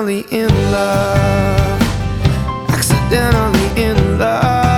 accidentally in love, accidentally in love.